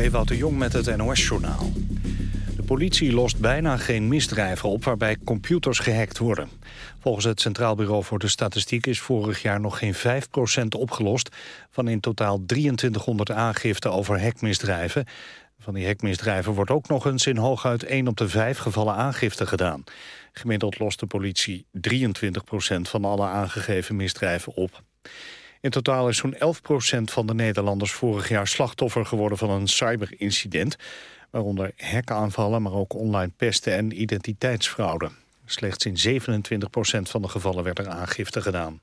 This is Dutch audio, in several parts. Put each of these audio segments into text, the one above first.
Ewout de Jong met het NOS-journaal. De politie lost bijna geen misdrijven op waarbij computers gehackt worden. Volgens het Centraal Bureau voor de Statistiek is vorig jaar nog geen 5% opgelost... van in totaal 2300 aangiften over hackmisdrijven. Van die hackmisdrijven wordt ook nog eens in hooguit 1 op de 5 gevallen aangifte gedaan. Gemiddeld lost de politie 23% van alle aangegeven misdrijven op. In totaal is zo'n 11% van de Nederlanders vorig jaar slachtoffer geworden van een cyberincident. Waaronder hackaanvallen, maar ook online pesten en identiteitsfraude. Slechts in 27% van de gevallen werd er aangifte gedaan.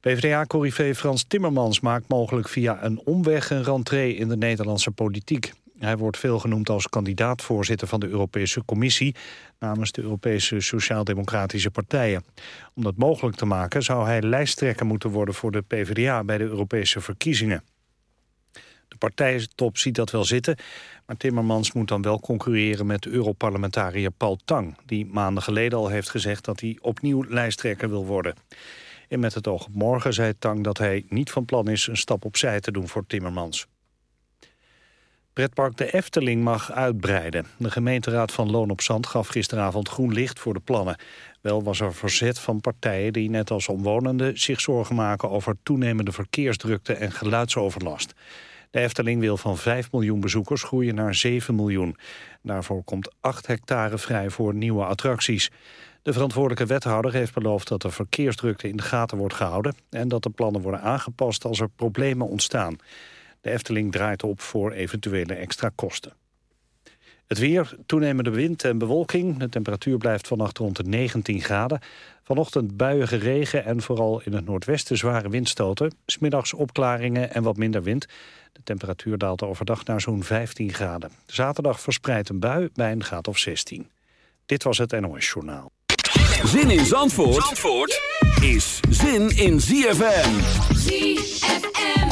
PvdA-corrivé Frans Timmermans maakt mogelijk via een omweg een rentree in de Nederlandse politiek. Hij wordt veel genoemd als kandidaat-voorzitter van de Europese Commissie... namens de Europese Sociaal-Democratische Partijen. Om dat mogelijk te maken zou hij lijsttrekker moeten worden... voor de PvdA bij de Europese verkiezingen. De partijtop ziet dat wel zitten, maar Timmermans moet dan wel concurreren met Europarlementariër Paul Tang... die maanden geleden al heeft gezegd dat hij opnieuw lijsttrekker wil worden. En met het oog op morgen zei Tang dat hij niet van plan is een stap opzij te doen voor Timmermans. Pretpark de Efteling mag uitbreiden. De gemeenteraad van Loon op Zand gaf gisteravond groen licht voor de plannen. Wel was er verzet van partijen die net als omwonenden zich zorgen maken over toenemende verkeersdrukte en geluidsoverlast. De Efteling wil van 5 miljoen bezoekers groeien naar 7 miljoen. Daarvoor komt 8 hectare vrij voor nieuwe attracties. De verantwoordelijke wethouder heeft beloofd dat de verkeersdrukte in de gaten wordt gehouden... en dat de plannen worden aangepast als er problemen ontstaan. De Efteling draait op voor eventuele extra kosten. Het weer, toenemende wind en bewolking. De temperatuur blijft vannacht rond de 19 graden. Vanochtend buiige regen en vooral in het noordwesten zware windstoten. Smiddags opklaringen en wat minder wind. De temperatuur daalt overdag naar zo'n 15 graden. Zaterdag verspreidt een bui bij een graad of 16. Dit was het NOS Journaal. Zin in Zandvoort, Zandvoort is zin in ZFM. ZFM.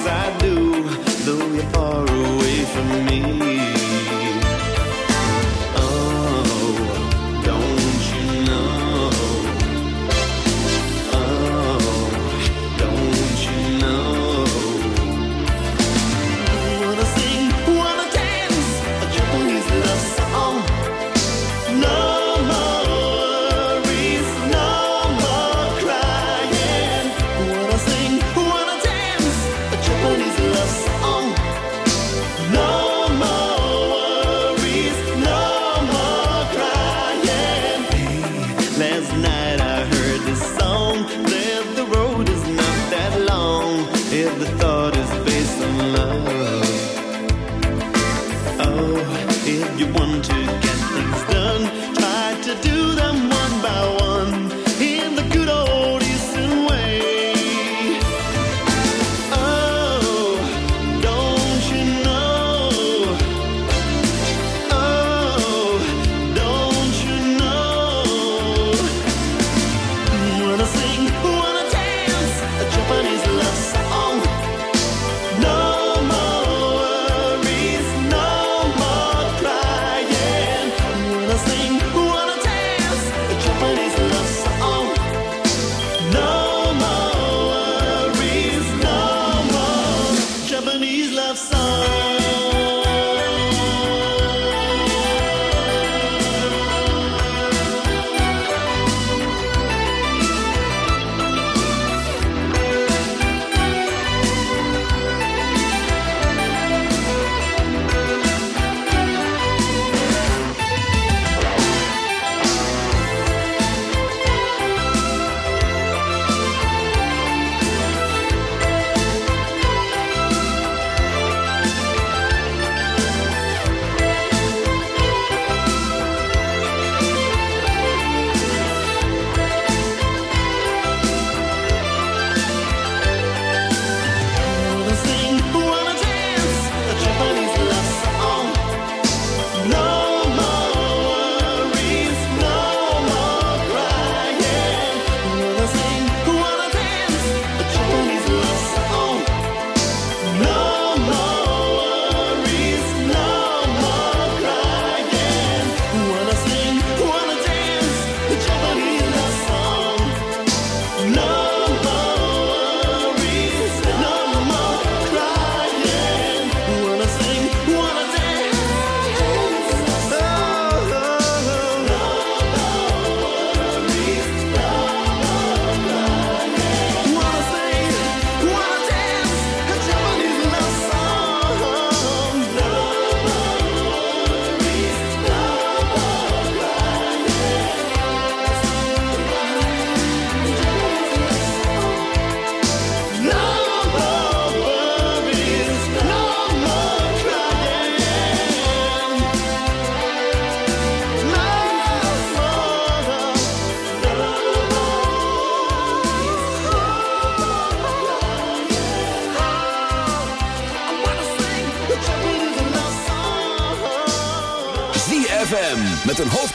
as I do, though you're far away from me.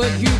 but you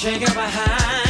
shaking hand.